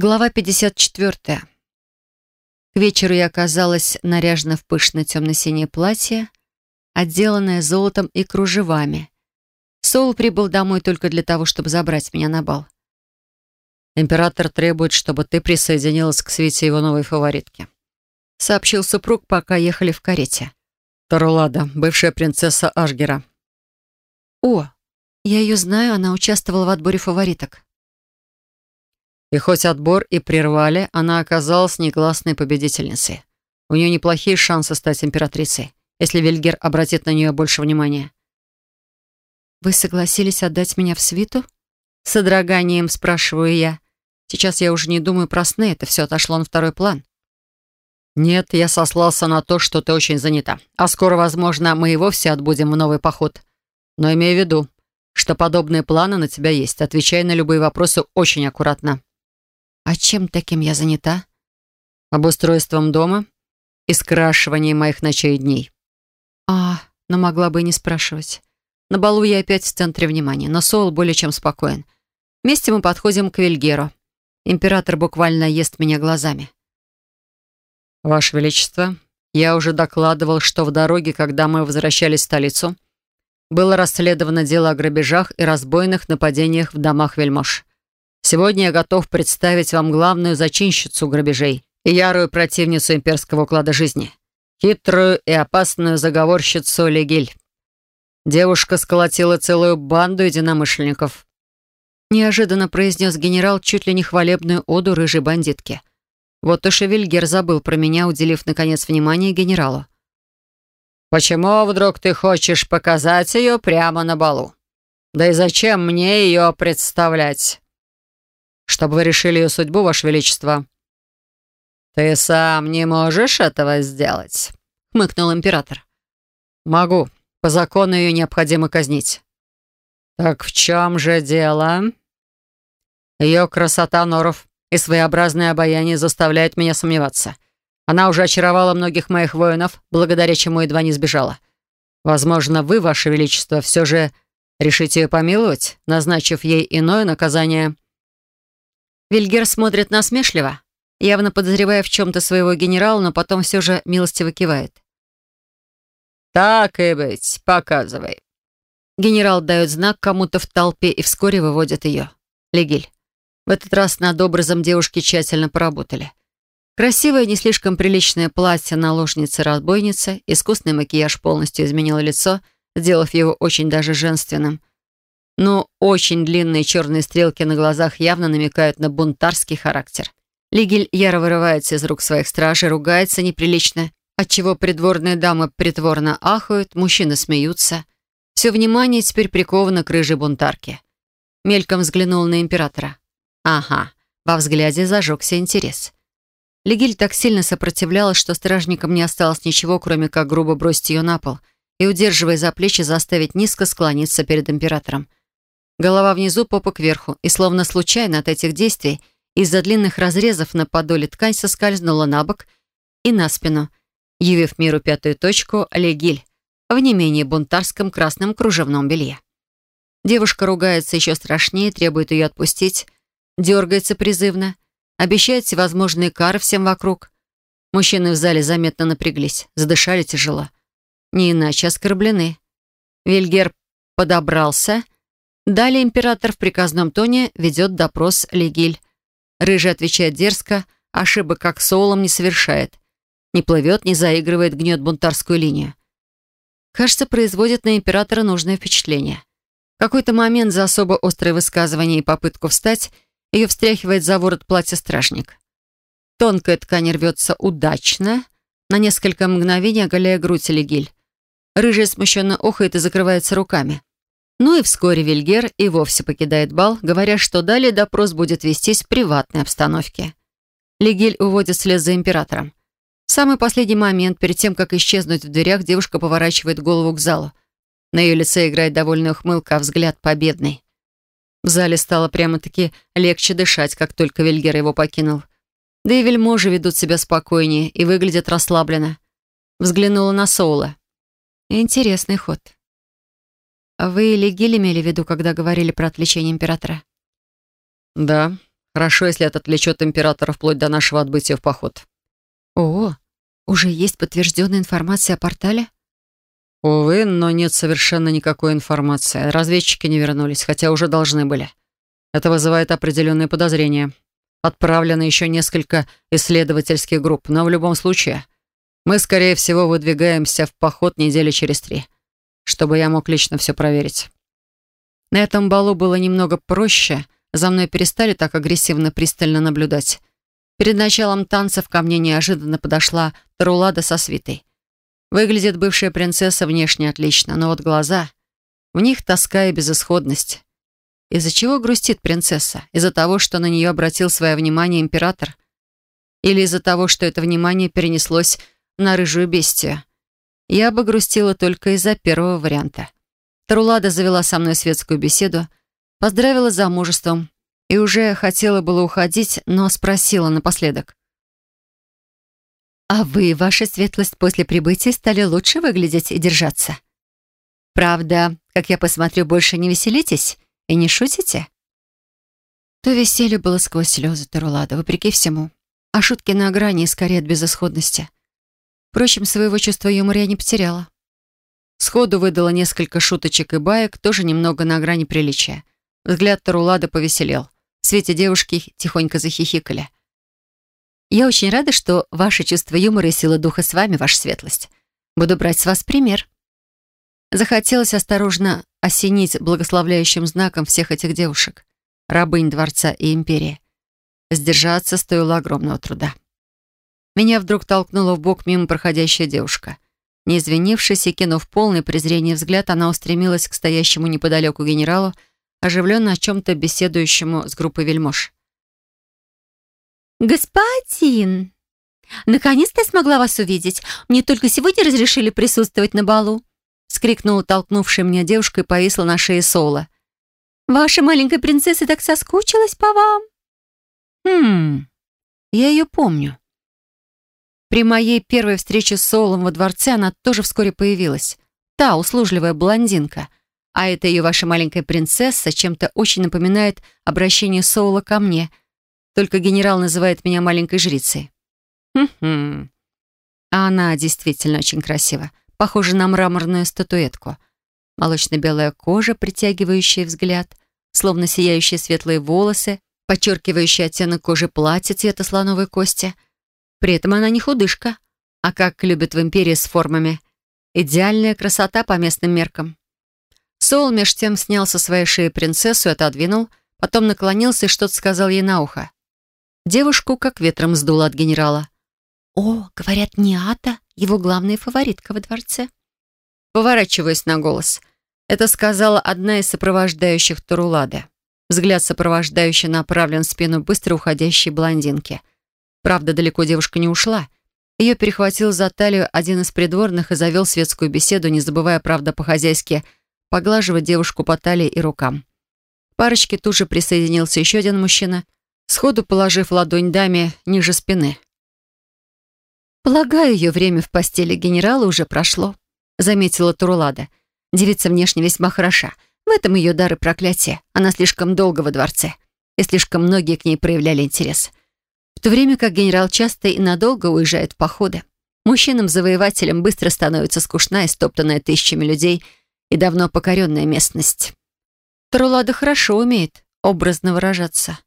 Глава 54. К вечеру я оказалась наряжена в пышное темно-синее платье, отделанное золотом и кружевами. Соул прибыл домой только для того, чтобы забрать меня на бал. «Император требует, чтобы ты присоединилась к свите его новой фаворитки», сообщил супруг, пока ехали в карете. «Тарулада, бывшая принцесса Ашгера». «О, я ее знаю, она участвовала в отборе фавориток». И хоть отбор и прервали, она оказалась негласной победительницей. У нее неплохие шансы стать императрицей, если Вильгер обратит на нее больше внимания. «Вы согласились отдать меня в свиту?» С содроганием спрашиваю я. Сейчас я уже не думаю про сны, это все отошло на второй план. «Нет, я сослался на то, что ты очень занята. А скоро, возможно, мы и вовсе отбудем в новый поход. Но имей в виду, что подобные планы на тебя есть. Отвечай на любые вопросы очень аккуратно». А чем таким я занята? Обустройством дома и скрашиванием моих ночей и дней. А, но могла бы и не спрашивать. На балу я опять в центре внимания, но Соул более чем спокоен. Вместе мы подходим к Вильгеру. Император буквально ест меня глазами. «Ваше Величество, я уже докладывал, что в дороге, когда мы возвращались в столицу, было расследовано дело о грабежах и разбойных нападениях в домах вельмож. Сегодня я готов представить вам главную зачинщицу грабежей и ярую противницу имперского уклада жизни, хитрую и опасную заговорщицу Легиль. Девушка сколотила целую банду единомышленников. Неожиданно произнес генерал чуть ли не хвалебную оду рыжей бандитки. Вот и Шевельгер забыл про меня, уделив, наконец, внимание генералу. «Почему вдруг ты хочешь показать ее прямо на балу? Да и зачем мне ее представлять?» Чтобы вы решили ее судьбу, Ваше Величество». «Ты сам не можешь этого сделать?» — хмыкнул император. «Могу. По закону ее необходимо казнить». «Так в чем же дело?» Ее красота, Норов, и своеобразное обаяние заставляют меня сомневаться. Она уже очаровала многих моих воинов, благодаря чему едва не сбежала. Возможно, вы, Ваше Величество, все же решите ее помиловать, назначив ей иное наказание». Вильгер смотрит насмешливо, явно подозревая в чем-то своего генерала, но потом все же милостиво кивает. «Так и быть, показывай». Генерал дает знак кому-то в толпе и вскоре выводит ее. Легиль. В этот раз над образом девушки тщательно поработали. Красивое, не слишком приличное платье наложницы-разбойницы, искусный макияж полностью изменил лицо, сделав его очень даже женственным но очень длинные черные стрелки на глазах явно намекают на бунтарский характер. Лигель яро вырывается из рук своих стражей, ругается неприлично, отчего придворные дамы притворно ахают, мужчины смеются. Все внимание теперь приковано к рыжей бунтарке. Мельком взглянул на императора. Ага, во взгляде зажегся интерес. Лигель так сильно сопротивлялась, что стражникам не осталось ничего, кроме как грубо бросить ее на пол и, удерживая за плечи, заставить низко склониться перед императором. Голова внизу, попа кверху, и словно случайно от этих действий из-за длинных разрезов на подоле ткань соскользнула на бок и на спину, явив миру пятую точку легиль в не менее бунтарском красном кружевном белье. Девушка ругается еще страшнее, требует ее отпустить, дергается призывно, обещает всевозможные кары всем вокруг. Мужчины в зале заметно напряглись, задышали тяжело. Не иначе оскорблены. Вильгер подобрался — Далее император в приказном тоне ведет допрос Легиль. Рыжий отвечает дерзко, ошибок как соулом не совершает. Не плывет, не заигрывает, гнет бунтарскую линию. Кажется, производит на императора нужное впечатление. В какой-то момент за особо острое высказывание и попытку встать ее встряхивает за ворот платья стражник. Тонкая ткань рвется удачно, на несколько мгновений оголяя грудь Легиль. Рыжая смущенно охает и закрывается руками. Ну и вскоре Вильгер и вовсе покидает бал, говоря, что далее допрос будет вестись в приватной обстановке. Легель уводит вслед за императором. В самый последний момент, перед тем, как исчезнуть в дверях, девушка поворачивает голову к залу. На ее лице играет довольная ухмылка, а взгляд победный. В зале стало прямо-таки легче дышать, как только Вильгер его покинул. Да и вельможи ведут себя спокойнее и выглядят расслабленно. Взглянула на Соула. Интересный ход. А «Вы Легиль имели в виду, когда говорили про отвлечение императора?» «Да, Хорошо, если это отвлечет императора вплоть до нашего отбытия в поход. О, уже есть подтвержденная информация о портале? Увы, но нет совершенно никакой информации. Разведчики не вернулись, хотя уже должны были. Это вызывает определенные подозрения. Отправлено еще несколько исследовательских групп, но в любом случае мы, скорее всего, выдвигаемся в поход недели через три, чтобы я мог лично все проверить. На этом балу было немного проще. За мной перестали так агрессивно пристально наблюдать. Перед началом танцев ко мне неожиданно подошла Тарулада со свитой. Выглядит бывшая принцесса внешне отлично, но вот глаза... В них тоска и безысходность. Из-за чего грустит принцесса? Из-за того, что на нее обратил свое внимание император? Или из-за того, что это внимание перенеслось на рыжую бестию? Я бы грустила только из-за первого варианта. Тарулада завела со мной светскую беседу, поздравила с замужеством и уже хотела было уходить, но спросила напоследок. «А вы, ваша светлость, после прибытия стали лучше выглядеть и держаться. Правда, как я посмотрю, больше не веселитесь и не шутите?» То веселье было сквозь слезы Тарулада, вопреки всему. А шутки на грани и скорее от безысходности. Впрочем, своего чувства юмора я не потеряла. Сходу выдала несколько шуточек и баек, тоже немного на грани приличия. Взгляд Тарулада повеселел. В свете девушки тихонько захихикали. Я очень рада, что ваше чувство юмора и сила духа с вами, ваша светлость. Буду брать с вас пример. Захотелось осторожно осенить благословляющим знаком всех этих девушек, рабынь дворца и империи. Сдержаться стоило огромного труда. Меня вдруг толкнула в бок мимо проходящая девушка. Не извинившись и кинув полный презрение взгляд, она устремилась к стоящему неподалеку генералу, оживленно о чем-то беседующему с группой вельмож. «Господин! Наконец-то я смогла вас увидеть. Мне только сегодня разрешили присутствовать на балу!» Скрикнула толкнувшая меня девушка и повисла на шее Соула. «Ваша маленькая принцесса так соскучилась по вам!» «Хм, я ее помню. При моей первой встрече с Соулом во дворце она тоже вскоре появилась. Та услужливая блондинка. А это ее ваша маленькая принцесса чем-то очень напоминает обращение Соула ко мне — только генерал называет меня маленькой жрицей. Хм-хм. А она действительно очень красива. Похожа на мраморную статуэтку. Молочно-белая кожа, притягивающая взгляд, словно сияющие светлые волосы, подчеркивающие оттенок кожи платья цвета слоновой кости. При этом она не худышка, а как любят в империи с формами. Идеальная красота по местным меркам. Соул меж тем снял со своей шеи принцессу и отодвинул, потом наклонился и что-то сказал ей на ухо. Девушку как ветром сдуло от генерала. «О, говорят, Ниата — его главная фаворитка во дворце». Поворачиваясь на голос, это сказала одна из сопровождающих Турулада. Взгляд сопровождающий направлен в спину быстро уходящей блондинки. Правда, далеко девушка не ушла. Ее перехватил за талию один из придворных и завел светскую беседу, не забывая, правда, по-хозяйски поглаживать девушку по талии и рукам. Парочке тут же присоединился еще один мужчина — сходу положив ладонь даме ниже спины. «Полагаю, ее время в постели генерала уже прошло», — заметила Турулада. «Девица внешне весьма хороша. В этом ее дар и проклятие. Она слишком долго во дворце, и слишком многие к ней проявляли интерес. В то время как генерал часто и надолго уезжает в походы. Мужчинам-завоевателям быстро становится скучна и стоптанная тысячами людей и давно покоренная местность. Турулада хорошо умеет образно выражаться.